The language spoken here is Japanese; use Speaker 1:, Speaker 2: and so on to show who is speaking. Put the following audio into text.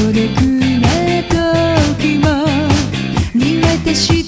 Speaker 1: 孤独な時も逃げてしまう